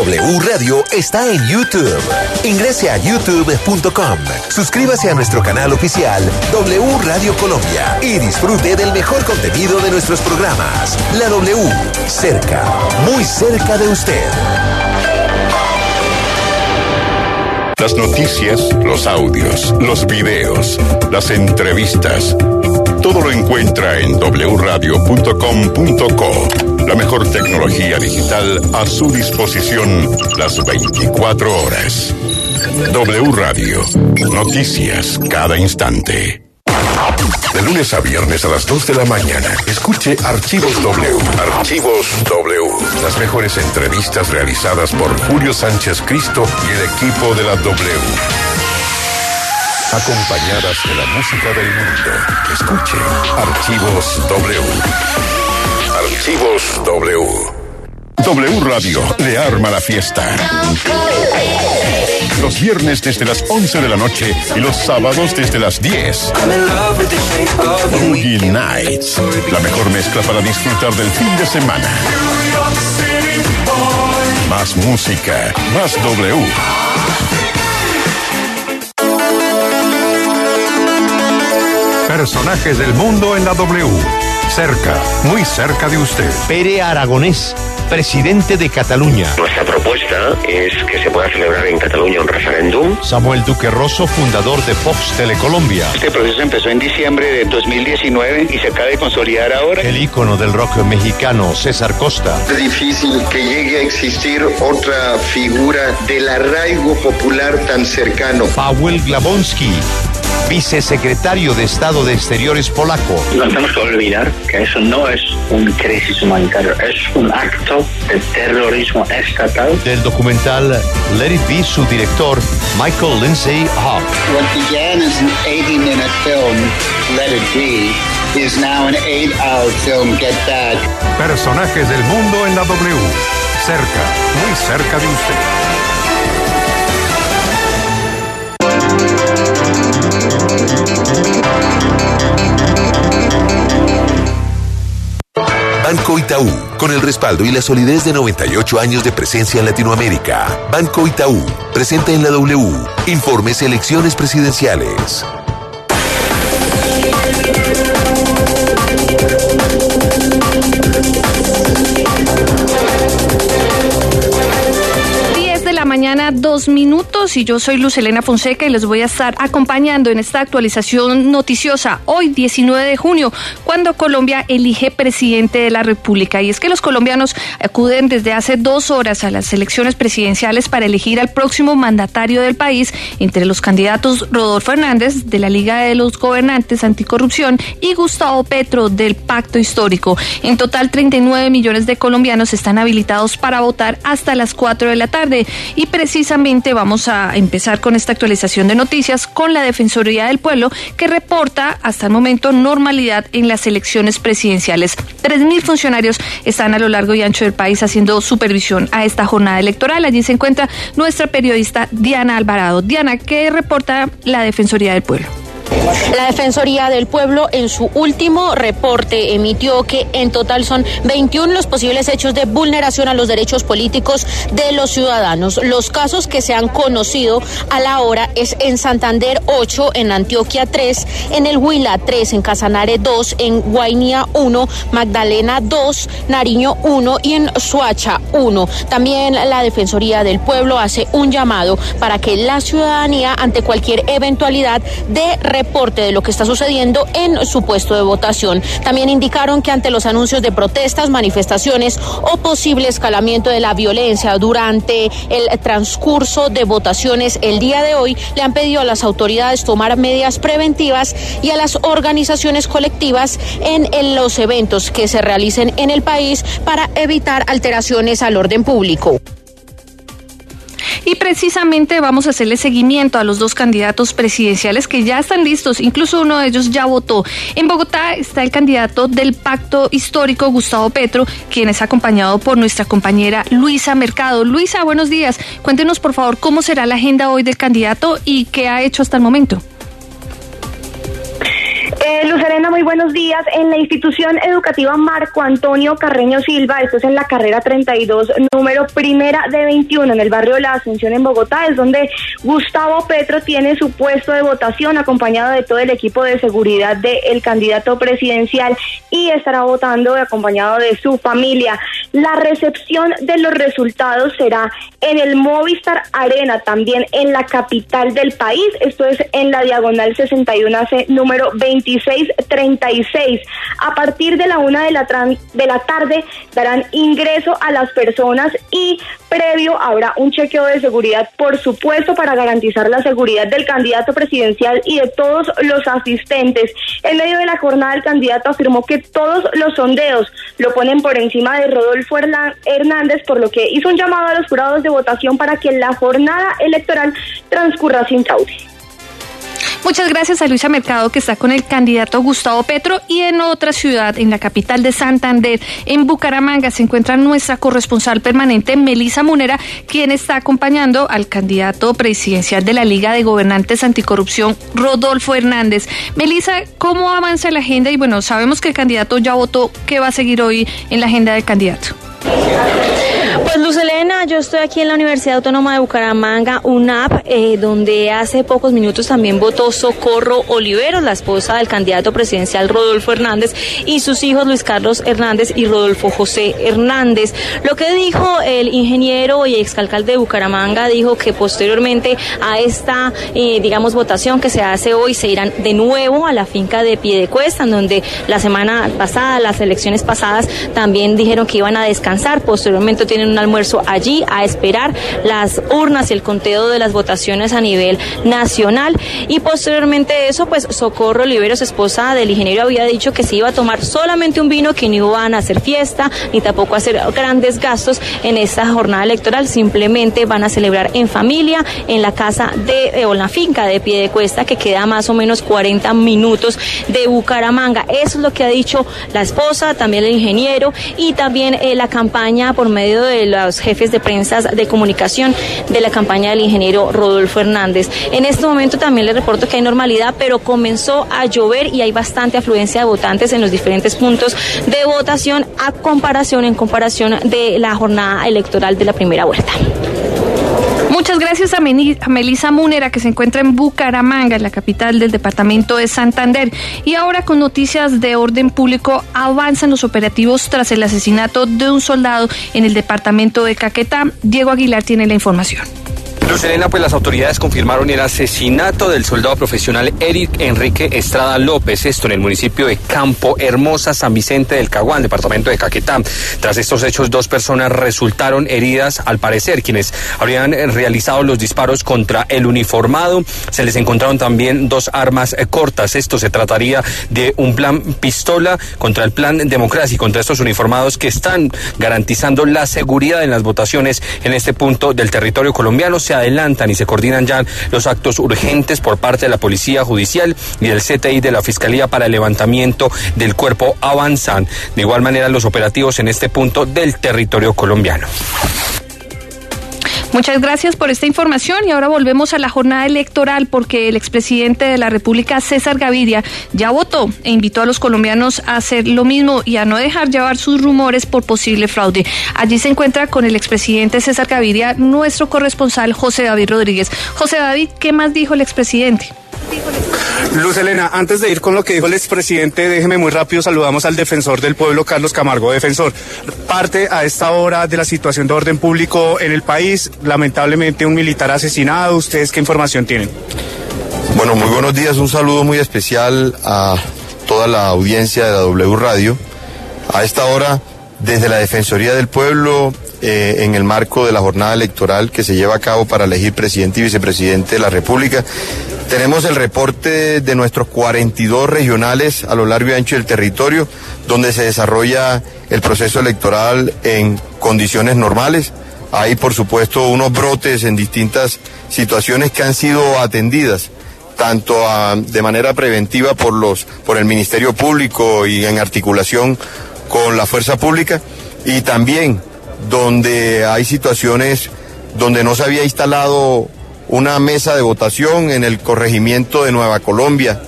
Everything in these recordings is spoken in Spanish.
W Radio está en YouTube. Ingrese a youtube.com, suscríbase a nuestro canal oficial W Radio Colombia y disfrute del mejor contenido de nuestros programas. La W, cerca, muy cerca de usted. Las noticias, los audios, los videos, las entrevistas. Todo lo encuentra en wradio.com.co. La mejor tecnología digital a su disposición las 24 horas. W Radio. Noticias cada instante. De lunes a viernes a las 2 de la mañana, escuche Archivos W. Archivos W. Las mejores entrevistas realizadas por Julio Sánchez Cristo y el equipo de la W. Acompañadas de la música del mundo. Escuche Archivos W. Archivos W. W Radio le arma la fiesta. Los viernes desde las 11 de la noche y los sábados desde las 10. Boogie Nights. La mejor mezcla para disfrutar del fin de semana. Más música, más W. Personajes del mundo en la W. Cerca, muy cerca de usted. Pere Aragonés, presidente de Cataluña. Nuestra propuesta es que se pueda celebrar en Cataluña un referéndum. Samuel Duque Rosso, fundador de Fox Telecolombia. Este proceso empezó en diciembre de 2019 y se acaba de consolidar ahora. El ícono del rock mexicano, César Costa. Es difícil que llegue a existir otra figura del arraigo popular tan cercano. Paweł Glabonsky, vicesecretario de Estado de Exteriores polaco. No tenemos que olvidar que eso no es un crisis humanitario, es un acto de terrorismo estatal. Del documental Let It Be, su director, Michael Lindsay Hawk. What began as an 80-minute film, Let It Be, is now an eight-hour film, Get Back. Personajes del mundo en la W. Cerca, muy cerca de usted. Banco Itaú, con el respaldo y la solidez de 98 años de presencia en Latinoamérica. Banco Itaú, presente en la W. Informes elecciones presidenciales. Dos minutos, y yo soy Luz Elena Fonseca y les voy a estar acompañando en esta actualización noticiosa hoy, 19 de junio, cuando Colombia elige presidente de la República. Y es que los colombianos acuden desde hace dos horas a las elecciones presidenciales para elegir al próximo mandatario del país, entre los candidatos Rodolfo Hernández, de la Liga de los Gobernantes Anticorrupción, y Gustavo Petro, del Pacto Histórico. En total, 39 millones de colombianos están habilitados para votar hasta las 4 de la tarde. Y precisamente vamos a empezar con esta actualización de noticias con la Defensoría del Pueblo que reporta hasta el momento normalidad en las elecciones presidenciales. Tres mil funcionarios están a lo largo y ancho del país haciendo supervisión a esta jornada electoral. Allí se encuentra nuestra periodista Diana Alvarado. Diana, ¿qué reporta la Defensoría del Pueblo? La Defensoría del Pueblo en su último reporte emitió que en total son 21 los posibles hechos de vulneración a los derechos políticos de los ciudadanos. Los casos que se han conocido a la hora es en Santander 8, en Antioquia 3, en el Huila 3, en Casanare 2, en Guainía 1, Magdalena 2, Nariño 1 y en Suacha 1. También la Defensoría del Pueblo hace un llamado para que la ciudadanía ante cualquier eventualidad de reporte de lo que está sucediendo en su puesto de votación. También indicaron que ante los anuncios de protestas, manifestaciones o posible escalamiento de la violencia durante el transcurso de votaciones el día de hoy, le han pedido a las autoridades tomar medidas preventivas y a las organizaciones colectivas en, los eventos que se realicen en el país para evitar alteraciones al orden público. Y precisamente vamos a hacerle seguimiento a los dos candidatos presidenciales que ya están listos, incluso uno de ellos ya votó. En Bogotá está el candidato del pacto histórico, Gustavo Petro, quien es acompañado por nuestra compañera Luisa Mercado. Luisa, buenos días. Cuéntenos por favor cómo será la agenda hoy del candidato y qué ha hecho hasta el momento. Eh, Luz Elena, muy buenos días. En la institución educativa Marco Antonio Carreño Silva, esto es en la carrera 32, número primera de 21, en el barrio la Asunción en Bogotá, es donde Gustavo Petro tiene su puesto de votación acompañado de todo el equipo de seguridad del candidato presidencial y estará votando acompañado de su familia. La recepción de los resultados será en el Movistar Arena, también en la capital del país, esto es en la diagonal 61C, número 2636. A partir de la una de la, de la tarde darán ingreso a las personas y previo habrá un chequeo de seguridad, por supuesto, para garantizar la seguridad del candidato presidencial y de todos los asistentes. En medio de la jornada, el candidato afirmó que todos los sondeos lo ponen por encima de Rodolfo Hernández, por lo que hizo un llamado a los jurados de votación para que la jornada electoral transcurra sin fraude. Muchas gracias a Luisa Mercado que está con el candidato Gustavo Petro y en otra ciudad, en la capital de Santander, en Bucaramanga, se encuentra nuestra corresponsal permanente Melisa Munera, quien está acompañando al candidato presidencial de la Liga de Gobernantes Anticorrupción, Rodolfo Hernández. Melisa, ¿cómo avanza la agenda? Y bueno, sabemos que el candidato ya votó. ¿Qué va a seguir hoy en la agenda del candidato? Pues Luz Yo estoy aquí en la Universidad Autónoma de Bucaramanga, UNAP, eh, donde hace pocos minutos también votó Socorro Oliveros, la esposa del candidato presidencial Rodolfo Hernández, y sus hijos Luis Carlos Hernández y Rodolfo José Hernández. Lo que dijo el ingeniero y exalcalde de Bucaramanga, dijo que posteriormente a esta, eh, digamos, votación que se hace hoy, se irán de nuevo a la finca de Piedecuesta, en donde la semana pasada, las elecciones pasadas, también dijeron que iban a descansar. Posteriormente tienen un almuerzo allí a esperar las urnas y el conteo de las votaciones a nivel nacional. Y posteriormente eso, pues Socorro Oliveros, esposa del ingeniero, había dicho que se iba a tomar solamente un vino, que no iban a hacer fiesta ni tampoco hacer grandes gastos en esta jornada electoral. Simplemente van a celebrar en familia en la casa de, o en la finca de Piedecuesta, que queda más o menos 40 minutos de Bucaramanga. Eso es lo que ha dicho la esposa, también el ingeniero y también eh, la campaña por medio de los jefes de prensa de comunicación de la campaña del ingeniero Rodolfo Hernández. En este momento también le reporto que hay normalidad, pero comenzó a llover y hay bastante afluencia de votantes en los diferentes puntos de votación a comparación, en comparación de la jornada electoral de la primera vuelta. Muchas gracias a, Melisa Munera, que se encuentra en Bucaramanga, en la capital del departamento de Santander. Y ahora con noticias de orden público, avanzan los operativos tras el asesinato de un soldado en el departamento de Caquetá. Diego Aguilar tiene la información. Luz Elena, pues las autoridades confirmaron el asesinato del soldado profesional Eric Enrique Estrada López, esto en el municipio de Campo Hermosa, San Vicente del Caguán, departamento de Caquetá. Tras estos hechos, dos personas resultaron heridas, al parecer, quienes habrían realizado los disparos contra el uniformado. Se les encontraron también dos armas cortas. Esto se trataría de un plan pistola contra el plan democracia y contra estos uniformados que están garantizando la seguridad en las votaciones en este punto del territorio colombiano. Se adelantan y se coordinan ya los actos urgentes por parte de la Policía Judicial y del CTI de la Fiscalía para el levantamiento del cuerpo avanzan. De igual manera, los operativos en este punto del territorio colombiano. Muchas gracias por esta información y ahora volvemos a la jornada electoral porque el expresidente de la República, César Gaviria, ya votó e invitó a los colombianos a hacer lo mismo y a no dejar llevar sus rumores por posible fraude. Allí se encuentra con el expresidente César Gaviria, nuestro corresponsal José David Rodríguez. José David, ¿qué más dijo el expresidente? Luz Elena, antes de ir con lo que dijo el expresidente, déjeme muy rápido, saludamos al defensor del pueblo, Carlos Camargo. Defensor, parte a esta hora de la situación de orden público en el país, lamentablemente un militar asesinado, ¿ustedes qué información tienen? Bueno, muy buenos días, un saludo muy especial a toda la audiencia de la W Radio. A esta hora, desde la Defensoría del Pueblo, eh, en el marco de la jornada electoral que se lleva a cabo para elegir presidente y vicepresidente de la República, tenemos el reporte de nuestros 42 regionales a lo largo y ancho del territorio, donde se desarrolla el proceso electoral en condiciones normales. Hay, por supuesto, unos brotes en distintas situaciones que han sido atendidas tanto de manera preventiva por los por el Ministerio Público y en articulación con la fuerza pública y también donde hay situaciones donde no se había instalado una mesa de votación en el corregimiento de Nueva Colombia,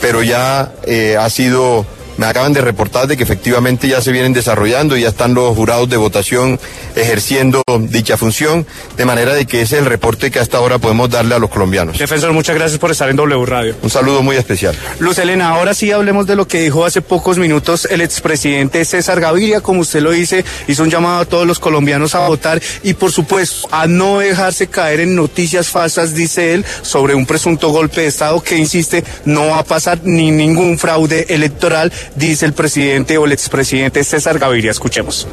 pero ya eh, ha sido me acaban de reportar de que efectivamente ya se vienen desarrollando y ya están los jurados de votación ejerciendo dicha función, de manera de que ese es el reporte que hasta ahora podemos darle a los colombianos. Defensor, muchas gracias por estar en W Radio. Un saludo muy especial. Luz Elena, ahora sí hablemos de lo que dijo hace pocos minutos el expresidente César Gaviria, como usted lo dice, hizo un llamado a todos los colombianos a votar y por supuesto a no dejarse caer en noticias falsas, dice él, sobre un presunto golpe de Estado que insiste no va a pasar ni ningún fraude electoral dice el presidente o el expresidente César Gaviria. Escuchemos.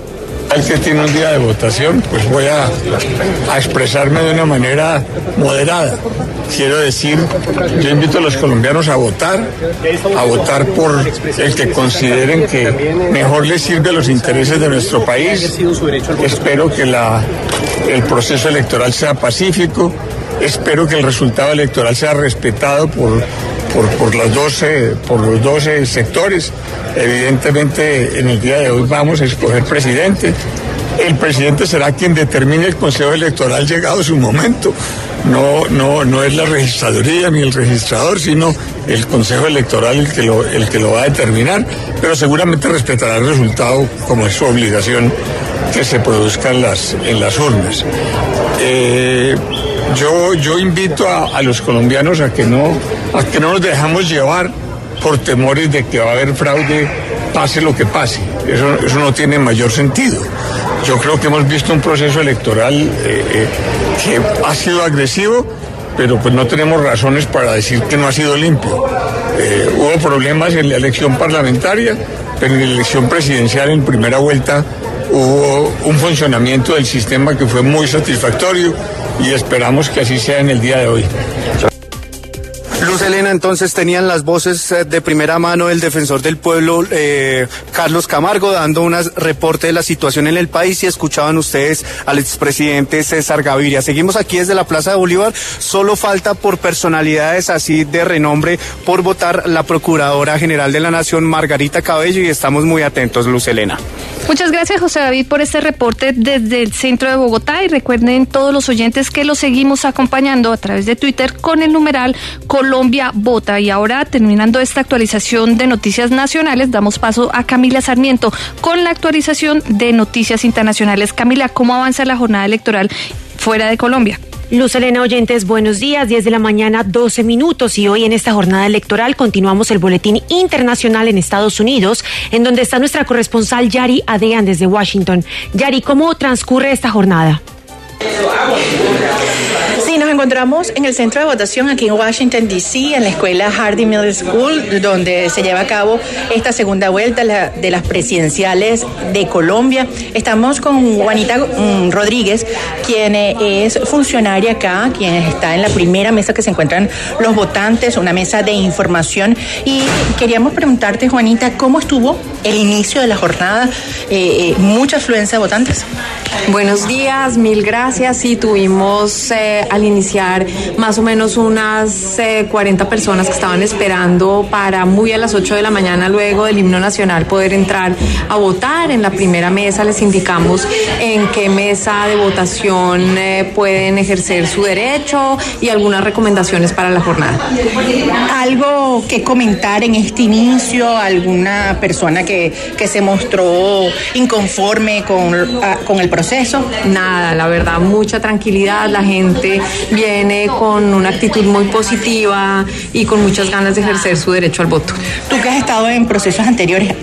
El que tiene un día de votación, pues voy a, a, expresarme de una manera moderada. Quiero decir, yo invito a los colombianos a votar, a votar por el que consideren que mejor les sirve a los intereses de nuestro país. Espero que la, el proceso electoral sea pacífico, espero que el resultado electoral sea respetado por, por, por, las 12, por los 12 sectores. Evidentemente, en el día de hoy vamos a escoger presidente. El presidente será quien determine el Consejo Electoral llegado su momento. No, no, no es la registraduría ni el registrador, sino el Consejo Electoral el que lo, el que lo va a determinar, pero seguramente respetará el resultado como es su obligación que se produzca en las, en las urnas. Eh, yo, yo invito a, a, los colombianos a que, no, a que no nos dejamos llevar por temores de que va a haber fraude, pase lo que pase. Eso, eso no tiene mayor sentido. Yo creo que hemos visto un proceso electoral eh, eh, que ha sido agresivo, pero pues no tenemos razones para decir que no ha sido limpio. Eh, hubo problemas en la elección parlamentaria, pero en la elección presidencial en primera vuelta hubo un funcionamiento del sistema que fue muy satisfactorio y esperamos que así sea en el día de hoy. Luz Elena, entonces tenían las voces de primera mano del defensor del pueblo, eh, Carlos Camargo, dando un reporte de la situación en el país y escuchaban ustedes al expresidente César Gaviria. Seguimos aquí desde la Plaza de Bolívar, solo falta por personalidades así de renombre por votar la Procuradora General de la Nación, Margarita Cabello, y estamos muy atentos, Luz Elena. Muchas gracias, José David, por este reporte desde el centro de Bogotá y recuerden todos los oyentes que los seguimos acompañando a través de Twitter con el numeral Colombia Vota. Y ahora, terminando esta actualización de noticias nacionales, damos paso a Camila Sarmiento con la actualización de noticias internacionales. Camila, ¿cómo avanza la jornada electoral fuera de Colombia? Luz Elena Oyentes, buenos días. 10 de la mañana, 12 minutos. Y hoy en esta jornada electoral continuamos el boletín internacional en Estados Unidos, en donde está nuestra corresponsal Yari Adean desde Washington. Yari, ¿cómo transcurre esta jornada? Sí, nos encontramos en el centro de votación aquí en Washington, D.C., en la escuela Hardy Middle School, donde se lleva a cabo esta segunda vuelta de las presidenciales de Colombia. Estamos con Juanita Rodríguez, quien es funcionaria acá, quien está en la primera mesa que se encuentran los votantes, una mesa de información. Y queríamos preguntarte, Juanita, ¿cómo estuvo el inicio de la jornada? Eh, eh, ¿Mucha afluencia de votantes? Buenos días, mil gracias. Sí, tuvimos eh, al iniciar más o menos unas eh, 40 personas que estaban esperando para muy a las 8 de la mañana luego del himno nacional poder entrar a votar. En la primera mesa les indicamos en qué mesa de votación eh, pueden ejercer su derecho y algunas recomendaciones para la jornada. ¿Algo que comentar en este inicio? ¿Alguna persona que, que se mostró inconforme con, a, con el proceso? Nada, la verdad, mucha tranquilidad. La gente viene con una actitud muy positiva y con muchas ganas de ejercer su derecho al voto. Tú que has estado en procesos anteriores,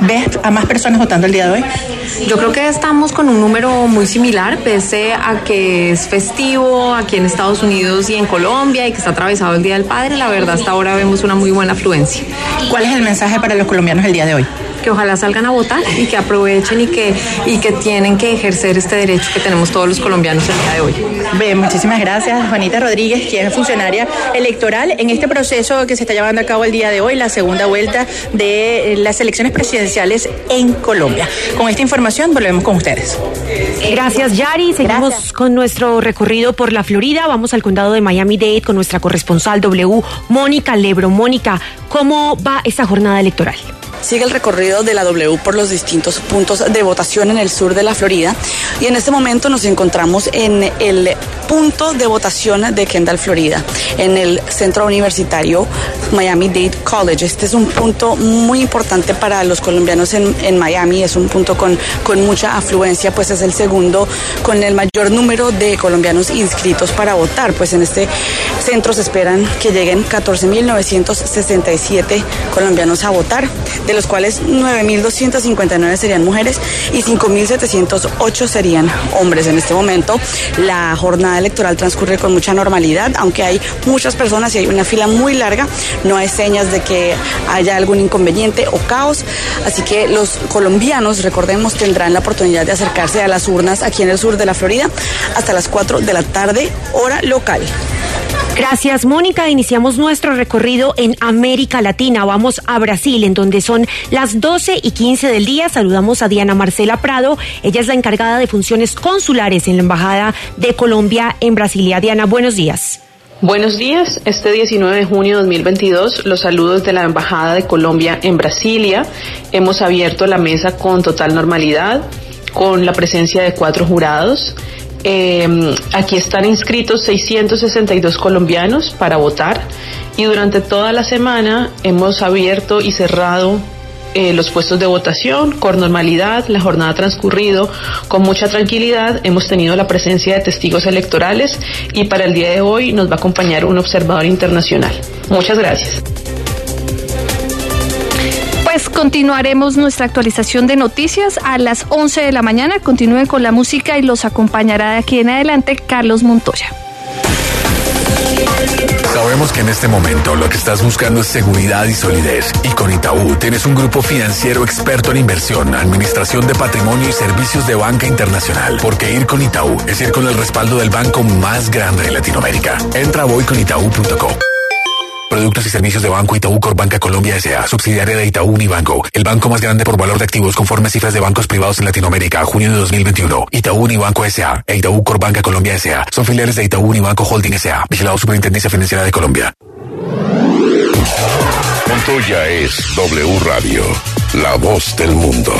¿ves a más personas votando el día de hoy? Yo creo que estamos con un número muy similar, pese a que es festivo aquí en Estados Unidos y en Colombia y que está atravesado el Día del Padre. La verdad, hasta ahora vemos una muy buena afluencia. ¿Cuál es el mensaje para los colombianos el día de hoy? Que ojalá salgan a votar y que aprovechen y que, y que tienen que ejercer este derecho que tenemos todos los colombianos el día de hoy. Bien, muchísimas gracias, Juanita Rodríguez, quien es funcionaria electoral en este proceso que se está llevando a cabo el día de hoy, la segunda vuelta de las elecciones presidenciales en Colombia. Con esta información volvemos con ustedes. Gracias, Yari. Seguimos gracias. con nuestro recorrido por la Florida. Vamos al condado de Miami-Dade con nuestra corresponsal W, Mónica Lebro. Mónica, ¿cómo va esta jornada electoral? Sigue el recorrido de la W por los distintos puntos de votación en el sur de la Florida y en este momento nos encontramos en el punto de votación de Kendall, Florida, en el centro universitario Miami-Dade College. Este es un punto muy importante para los colombianos en, en Miami, es un punto con, con mucha afluencia, pues es el segundo con el mayor número de colombianos inscritos para votar. Pues en este centro se esperan que lleguen 14.967 colombianos a votar, los cuales 9.259 serían mujeres y 5.708 serían hombres. En este momento la jornada electoral transcurre con mucha normalidad, aunque hay muchas personas y hay una fila muy larga, no hay señas de que haya algún inconveniente o caos, así que los colombianos, recordemos, tendrán la oportunidad de acercarse a las urnas aquí en el sur de la Florida hasta las 4 de la tarde, hora local. Gracias, Mónica. Iniciamos nuestro recorrido en América Latina. Vamos a Brasil, en donde son las 12 y 15 del día. Saludamos a Diana Marcela Prado. Ella es la encargada de funciones consulares en la Embajada de Colombia en Brasilia. Diana, buenos días. Buenos días, este 19 de junio de 2022 los saludos de la Embajada de Colombia en Brasilia. Hemos abierto la mesa con total normalidad, con la presencia de cuatro jurados. Eh, aquí están inscritos 662 colombianos para votar y durante toda la semana hemos abierto y cerrado eh, los puestos de votación con normalidad, la jornada ha transcurrido con mucha tranquilidad, hemos tenido la presencia de testigos electorales y para el día de hoy nos va a acompañar un observador internacional. Muchas gracias. Pues continuaremos nuestra actualización de noticias a las 11 de la mañana. Continúen con la música y los acompañará de aquí en adelante Carlos Montoya. Sabemos que en este momento lo que estás buscando es seguridad y solidez. Y con Itaú tienes un grupo financiero experto en inversión, administración de patrimonio y servicios de banca internacional. Porque ir con Itaú es ir con el respaldo del banco más grande de Latinoamérica. Entra a voyconitaú.com. Productos y servicios de Banco Itaú Corbanca Colombia S.A., subsidiaria de Itaú Unibanco, el banco más grande por valor de activos conforme a cifras de bancos privados en Latinoamérica, junio de 2021. Itaú Unibanco S.A. e Itaú Corbanca Colombia S.A. son filiales de Itaú Unibanco Holding S.A., vigilado Superintendencia Financiera de Colombia. Montoya es W Radio, la voz del mundo.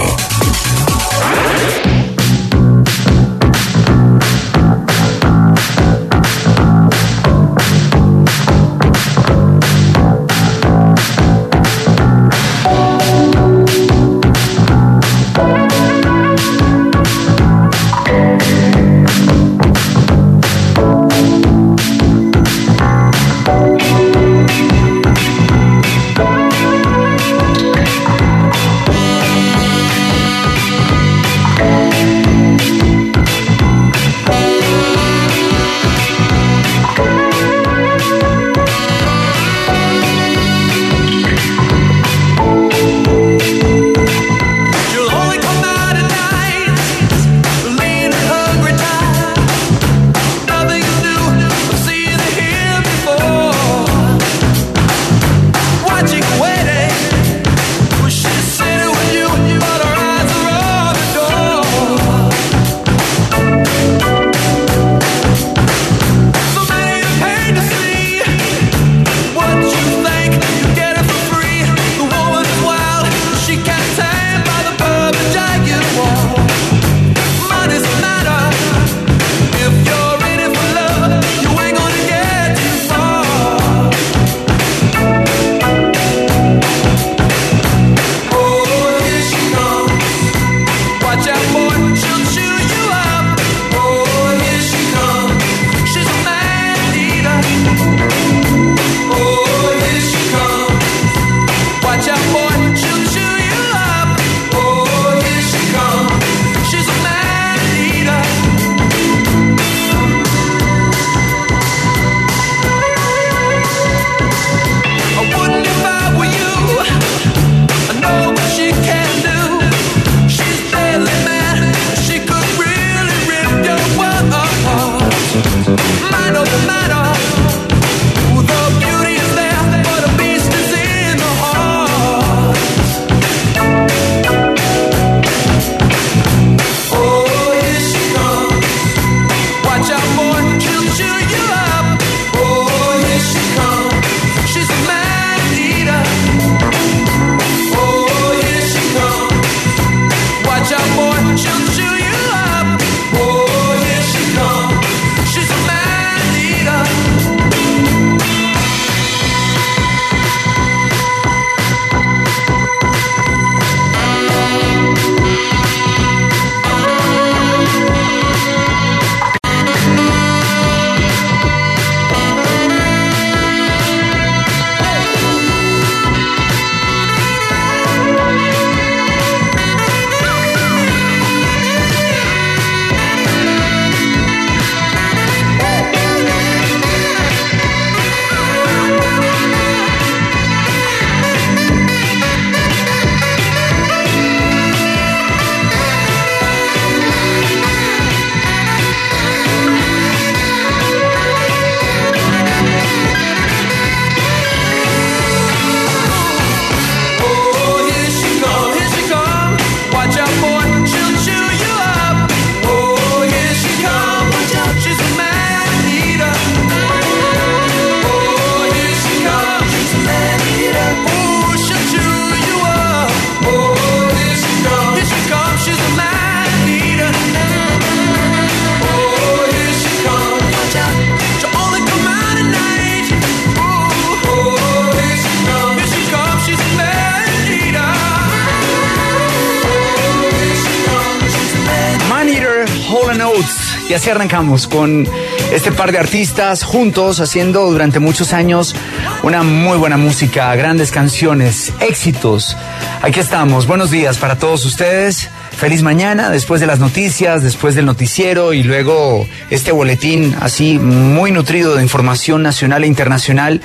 Y así arrancamos con este par de artistas juntos haciendo durante muchos años una muy buena música, grandes canciones, éxitos. Aquí estamos. Buenos días para todos ustedes. Feliz mañana, después de las noticias, después del noticiero y luego este boletín así muy nutrido de información nacional e internacional,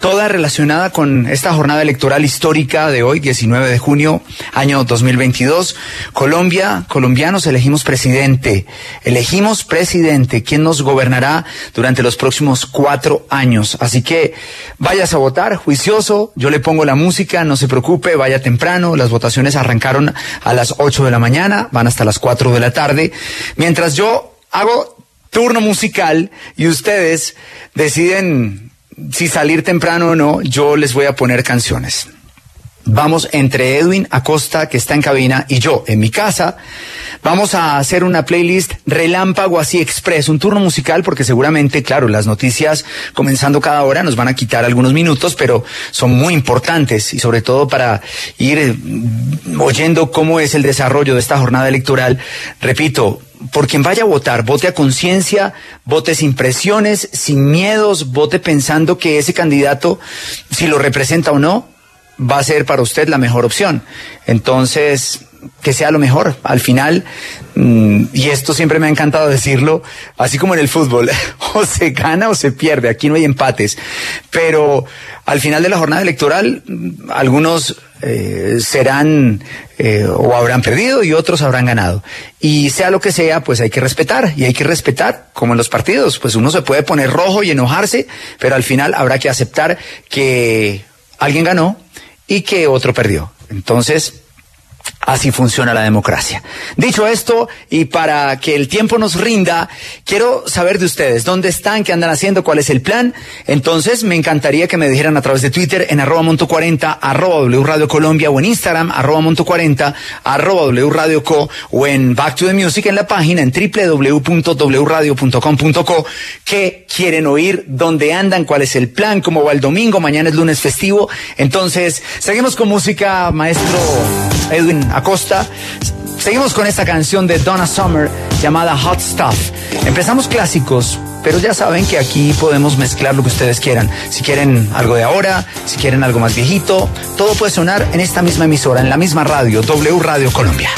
toda relacionada con esta jornada electoral histórica de hoy, 19 de junio, año 2022. Colombia, colombianos, elegimos presidente, elegimos presidente, quien nos gobernará durante los próximos cuatro años. Así que vayas a votar, juicioso, yo le pongo la música, no se preocupe, vaya temprano, las votaciones arrancaron a las 8 de la mañana van hasta las 4 de la tarde, mientras yo hago turno musical y ustedes deciden si salir temprano o no, yo les voy a poner canciones. Vamos entre Edwin Acosta, que está en cabina, y yo, en mi casa, vamos a hacer una playlist relámpago así express, un turno musical, porque seguramente, claro, las noticias comenzando cada hora nos van a quitar algunos minutos, pero son muy importantes y sobre todo para ir eh, oyendo cómo es el desarrollo de esta jornada electoral. Repito, por quien vaya a votar, vote a conciencia, vote sin presiones, sin miedos, vote pensando que ese candidato, si lo representa o no, va a ser para usted la mejor opción. Entonces, que sea lo mejor. Al final, mm, y esto siempre me ha encantado decirlo, así como en el fútbol, o se gana o se pierde, aquí no hay empates. Pero al final de la jornada electoral, mm, algunos eh, serán eh, o habrán perdido y otros habrán ganado. Y sea lo que sea, pues hay que respetar, y hay que respetar, como en los partidos, pues uno se puede poner rojo y enojarse, pero al final habrá que aceptar que alguien ganó y que otro perdió. Entonces, Así funciona la democracia. Dicho esto, y para que el tiempo nos rinda, quiero saber de ustedes, ¿dónde están? ¿Qué andan haciendo? ¿Cuál es el plan? Entonces, me encantaría que me dijeran a través de Twitter en arroba monto 40, arroba W Radio Colombia, o en Instagram, arroba monto 40, arroba W Radio Co, o en Back to the Music en la página en www.wradio.com.co, qué quieren oír, dónde andan, cuál es el plan, cómo va el domingo, mañana es lunes festivo. Entonces, seguimos con música, maestro Edwin Acosta. Seguimos con esta canción de Donna Summer llamada Hot Stuff. Empezamos clásicos, pero ya saben que aquí podemos mezclar lo que ustedes quieran. Si quieren algo de ahora, si quieren algo más viejito, todo puede sonar en esta misma emisora, en la misma radio, W Radio Colombia.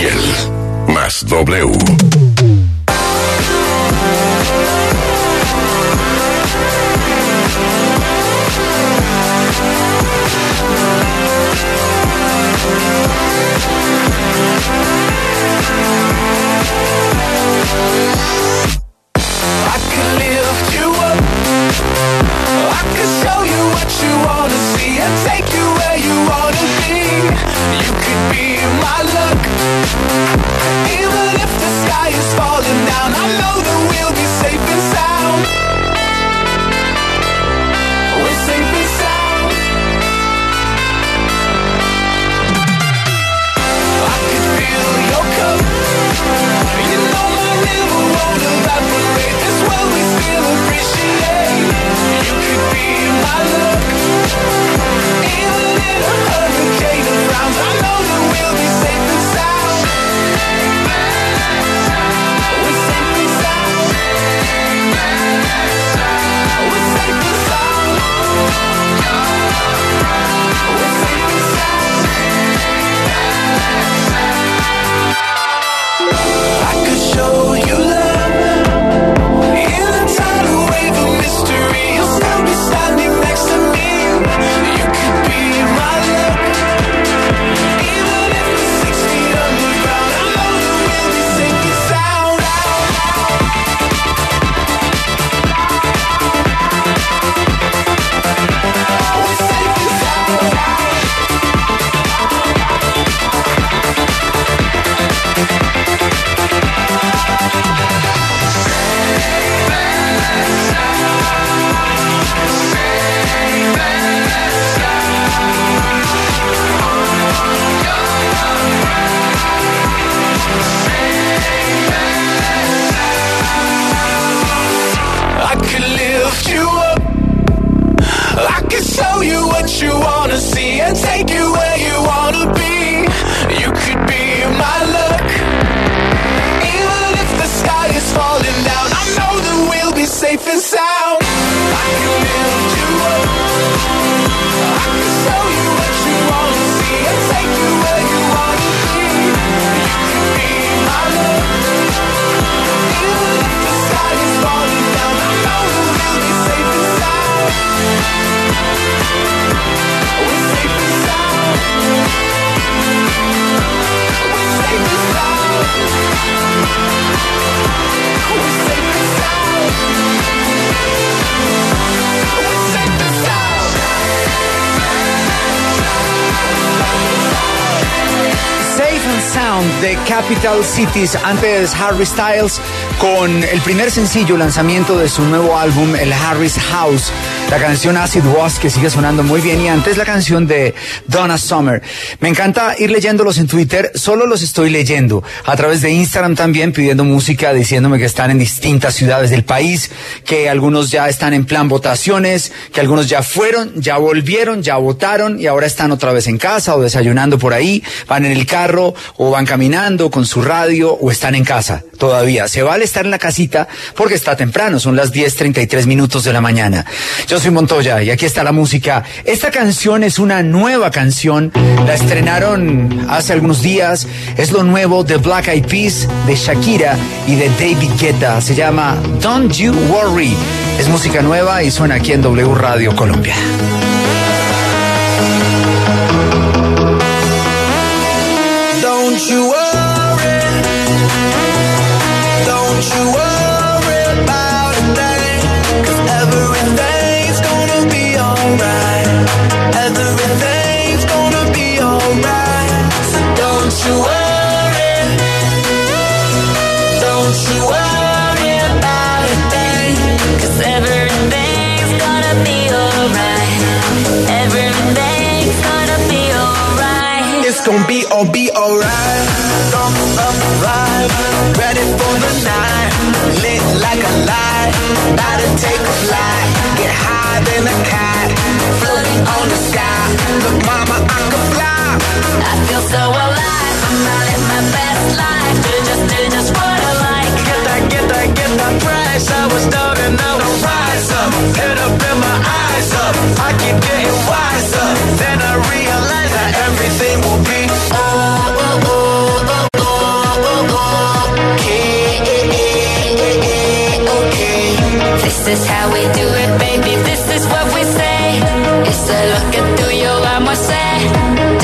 Piel, más W. Capital Cities, antes Harry Styles con el primer sencillo lanzamiento de su nuevo álbum, el Harry's House, la canción Acid Wash que sigue sonando muy bien y antes la canción de Donna Summer. Me encanta ir leyéndolos en Twitter, solo los estoy leyendo, a través de Instagram también pidiendo música, diciéndome que están en distintas ciudades del país, que algunos ya están en plan votaciones, que algunos ya fueron, ya volvieron, ya votaron y ahora están otra vez en casa o desayunando por ahí, van en el carro o van caminando con su radio o están en casa todavía. Se vale estar en la casita porque está temprano, son las 10.33 minutos de la mañana. Yo soy Montoya y aquí está la música. Esta canción es una nueva canción, la estrenaron hace algunos días, es lo nuevo de Black Eyed Peas, de Shakira y de David Guetta. Se llama Don't You Worry. Es música nueva y suena aquí en W Radio Colombia. Don't you worry. Gonna be all be alright. Come up vibe, ready for the night. Lit like a light, about to take a flight. Get higher than a cat, floating on the sky. Look, mama, I can fly. I feel so alive. I'm out in my best life. Do just, do just what I like. Get that, get that, get that price. I was down and now I rise up. Head up and my eyes up. I keep getting wiser. Then I everything will be okay. This is how we do it, baby. This is what we say. It's a look at through your arm, I say,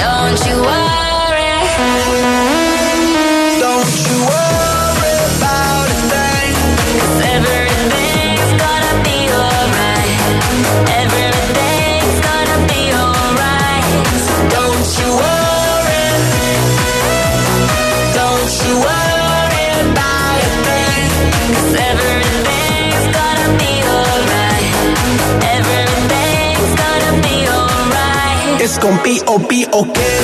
don't you worry. It's gonna be, oh, be okay.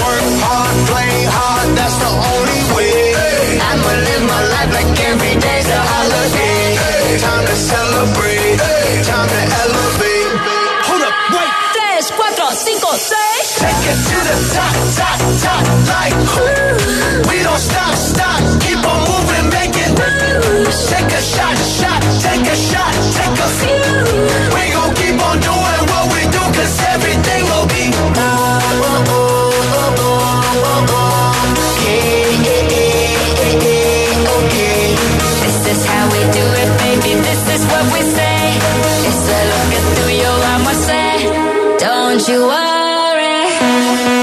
Work hard, play hard, that's the only way. Hey. I'ma live my life like every day's a holiday. Hey. Time to celebrate, time to elevate. Hold up, wait. Tres, cuatro, cinco, seis. Take it to the top, top, top, like. Ooh. We don't stop, stop, keep on moving, make it. Ooh. Take a shot, shot, take a shot, take a few. We gon' keep on doing what we do, cause everything is what we say. It's a look into your eyes, I say, don't you worry.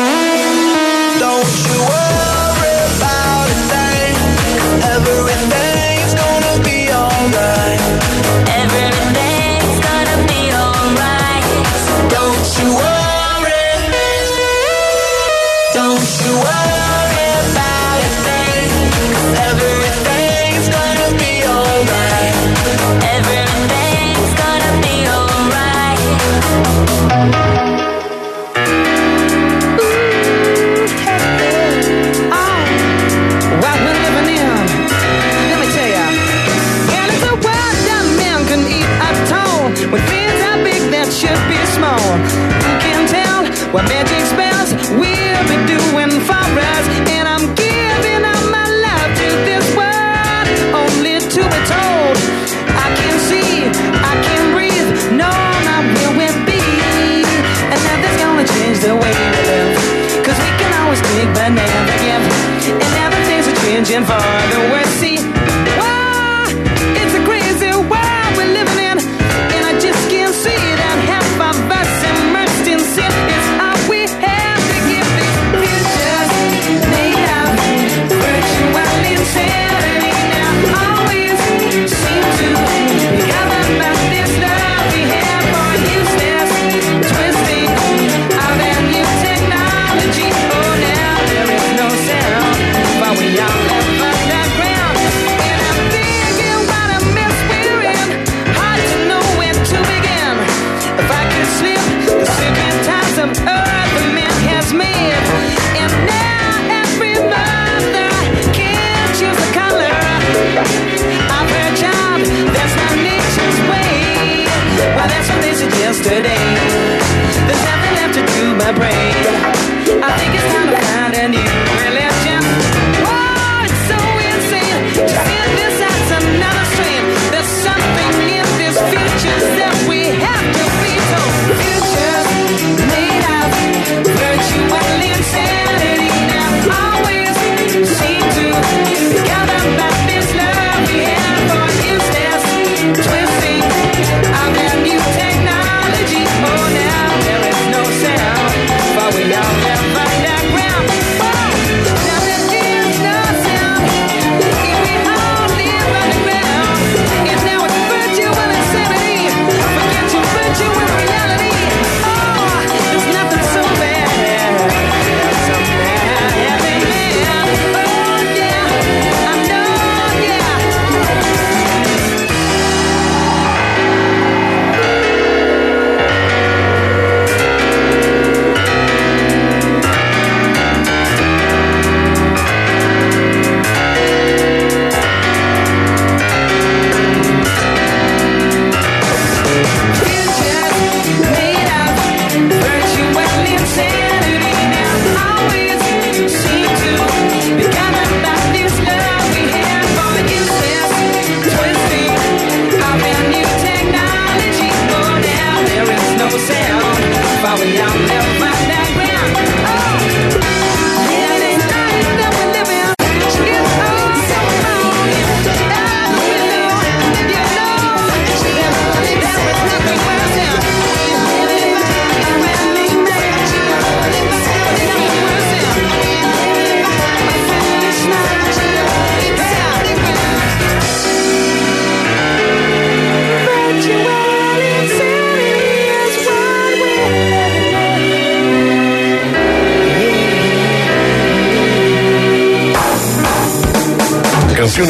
plunging for the West Sea.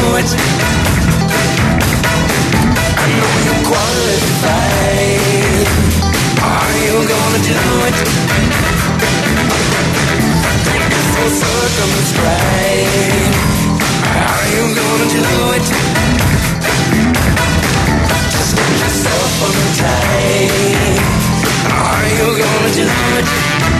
know it. I know you're qualified. Are you gonna do it? Don't be so circumscribed. Are you gonna do it? Just get yourself on the tie. Are you gonna do it?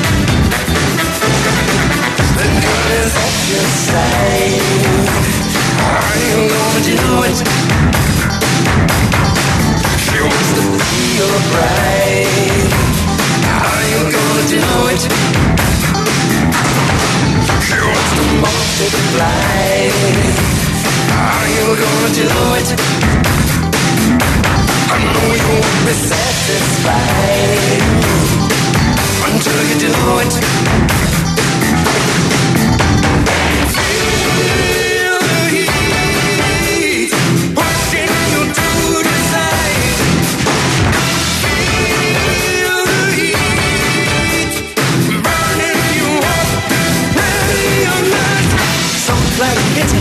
you I'm gonna it? She wants to feel brave I'm gonna it? She wants I'm gonna it? I know you won't be satisfied Until you do it.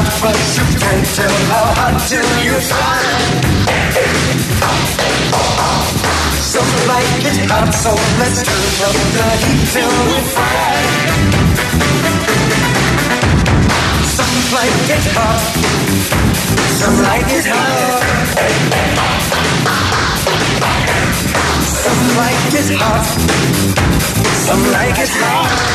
out front. You can't tell until you try. Some like it hot, so let's turn up the heat till we fry. Some like it hot, some like it hot. Some like it hot, some like it hot.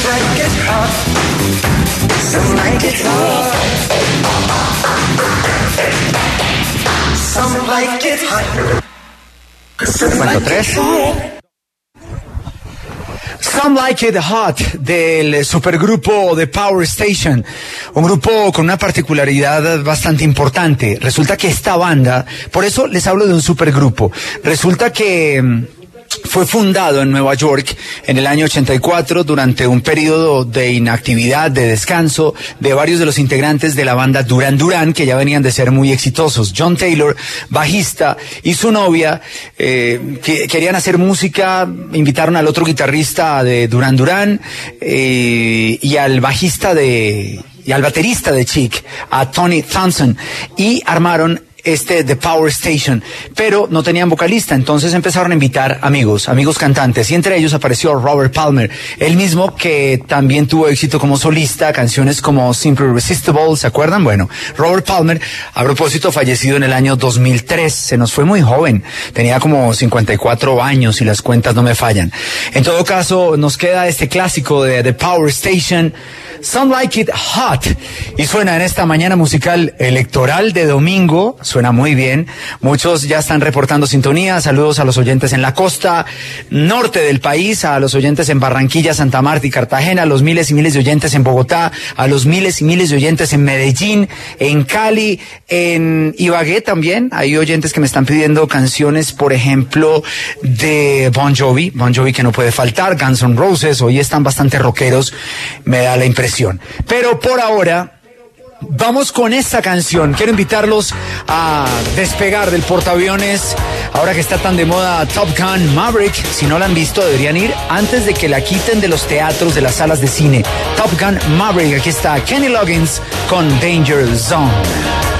Some like it hot. Some like it hot. Some like it hot. Some Like It Hot del supergrupo de Power Station, un grupo con una particularidad bastante importante. Resulta que esta banda, por eso les hablo de un supergrupo, resulta que mm, fue fundado en Nueva York en el año 84 durante un periodo de inactividad, de descanso de varios de los integrantes de la banda Duran Duran que ya venían de ser muy exitosos. John Taylor, bajista, y su novia eh, que querían hacer música, invitaron al otro guitarrista de Duran Duran eh, y al bajista de y al baterista de Chic, a Tony Thompson, y armaron este The Power Station, pero no tenían vocalista, entonces empezaron a invitar amigos, amigos cantantes, y entre ellos apareció Robert Palmer, el mismo que también tuvo éxito como solista, canciones como Simple Irresistible, ¿se acuerdan? Bueno, Robert Palmer, a propósito, fallecido en el año 2003, se nos fue muy joven, tenía como 54 años y las cuentas no me fallan. En todo caso, nos queda este clásico de The Power Station, Some Like It Hot, y suena en esta mañana musical electoral de domingo, suena muy bien. Muchos ya están reportando sintonía. Saludos a los oyentes en la costa norte del país, a los oyentes en Barranquilla, Santa Marta y Cartagena, a los miles y miles de oyentes en Bogotá, a los miles y miles de oyentes en Medellín, en Cali, en Ibagué también. Hay oyentes que me están pidiendo canciones, por ejemplo, de Bon Jovi, Bon Jovi que no puede faltar, Guns N' Roses, hoy están bastante rockeros, me da la impresión. Pero por ahora, Vamos con esta canción. Quiero invitarlos a despegar del portaaviones. Ahora que está tan de moda Top Gun Maverick, si no la han visto deberían ir antes de que la quiten de los teatros, de las salas de cine. Top Gun Maverick, aquí está Kenny Loggins con Danger Zone.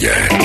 Yeah.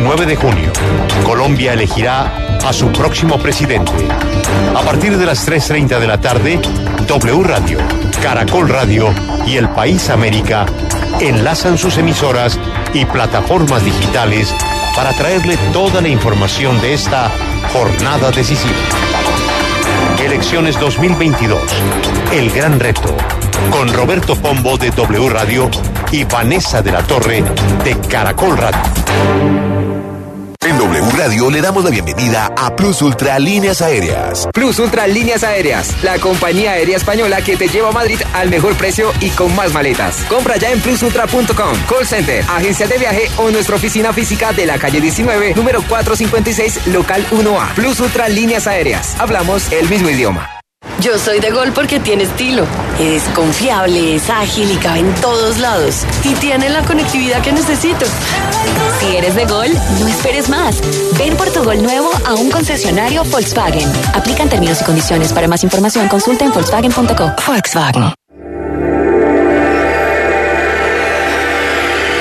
19 de junio, Colombia elegirá a su próximo presidente. A partir de las 3.30 de la tarde, W Radio, Caracol Radio y El País América enlazan sus emisoras y plataformas digitales para traerle toda la información de esta jornada decisiva. Elecciones 2022. El gran reto. Con Roberto Pombo de W Radio y Vanessa de la Torre de Caracol Radio. Radio le damos la bienvenida a Plus Ultra Líneas Aéreas. Plus Ultra Líneas Aéreas, la compañía aérea española que te lleva a Madrid al mejor precio y con más maletas. Compra ya en plusultra.com, call center, agencia de viaje o nuestra oficina física de la calle 19, número 456, local 1A. Plus Ultra Líneas Aéreas. Hablamos el mismo idioma. Yo soy de Gol porque tiene estilo. Es confiable, es ágil y cabe en todos lados. Y tiene la conectividad que necesito. Si eres de Gol, no esperes más. Ven por tu Gol nuevo a un concesionario Volkswagen. Aplican términos y condiciones. Para más información, consulta en Volkswagen.co. Volkswagen.